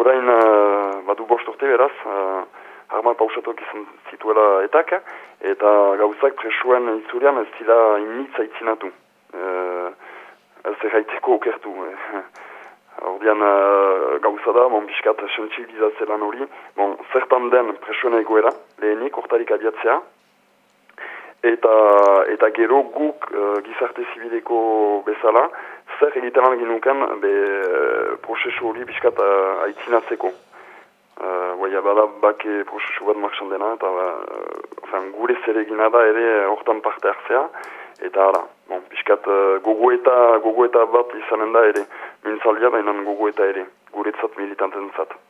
orain uh, badu bost urte beraz, uh, harma pausatuak izan zituela etak, eta gauzak presuen itzulean ez dira initza itzinatu. Uh, ez erraiteko okertu. Eh. Ordean uh, gauza da, bon, biskat sensibilizatzelan hori, bon, zertan den presuen egoera, lehenik, hortarik adiatzea, eta eta gero guk uh, gizarte zibileko bezala, zer egiten lan ginuken be, uh, prozesu hori biskat uh, aitzinatzeko. Uh, bada bake prozesu bat marxan dena, eta uh, gure zer egina da ere hortan parte hartzea, eta ara, bon, biskat uh, gogo, eta, gogo eta bat izanen da ere, mintzaldia baina gogo eta ere, guretzat militanten zat.